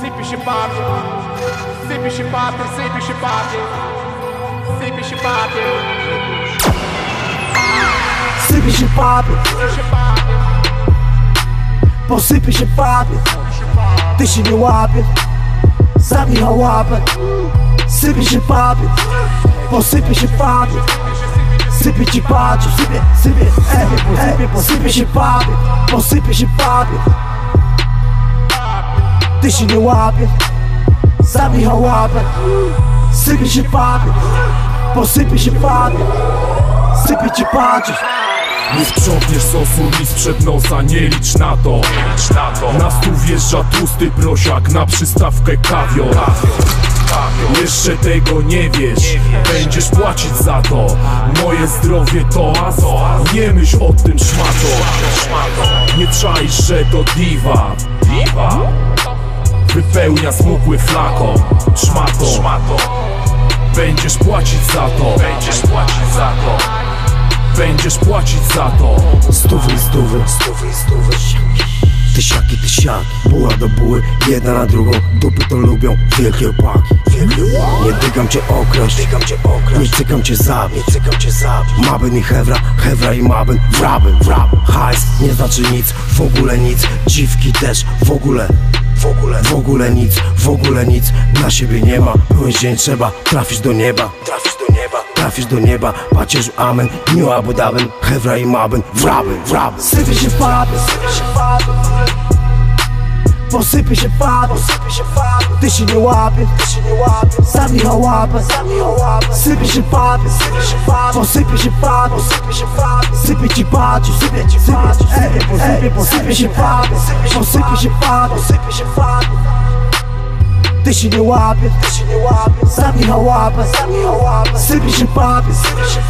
Sypie się papier, sypie się papier, sypie się papier, sypie się papier, Sypie się papier, sypie się papier, posypie się papier Ty się nie łapiesz, zabij łapę Sypie się papier, posypie się papier Sypie ci papier, sypie, sypie, ej, ej, posypie się papier Posypie się papier Ty się nie łapiesz, zabij Nie sprzątniesz sosu mi nosa, nie licz na to. Na stół wjeżdża tłusty prosiak, na przystawkę kawior. Jeszcze tego nie wiesz, będziesz płacić za to. Moje zdrowie to as, nie myśl o tym szmato. Nie czaisz, że to diwa. Wypełnia smukły flakon, szmato. Będziesz płacić za to Będziesz płacić za to Będziesz płacić za to. Stówy, stówy, stówy, stówy. Tysiaki, tysiaki, buła do buły, jedna na drugą. Dupy to lubią, wielkie opaki Nie dygam cię okraść, dygam cię okraść Nie cykam cię zabić, nie cykam cię zabić. Mabyn i Hewra, Hewra i Mabyn. Wrabyn, wrabyn. Hajs nie znaczy nic, w ogóle nic. Dziwki też, w ogóle. W ogóle, w ogóle nic, w ogóle nic. Na siebie nie ma, pełen dzień trzeba. Trafisz do nieba, trafisz do nieba Trafisz do nieba, pacierz amen. Miła Abu Dabin, Hewra i Mabyn. Wrabyn, wrabyn. Sypie się papy, sypie się papy Posypie się papy, posypie się papy Ty się nie łapiesz, ty się nie łapiesz Zabij łapę, zabij łapę. Sypie się papy, sypie się papy Posypie się papy, posypie się papy Sypie ci paci, sypie ci paci Sypie, posypie, posypie się papy Posypie się papy, posypie się papy ty się nie łapiesz, ty się nie łapiesz Zabij łapę, zabij łapę Sypie się papier, sypie się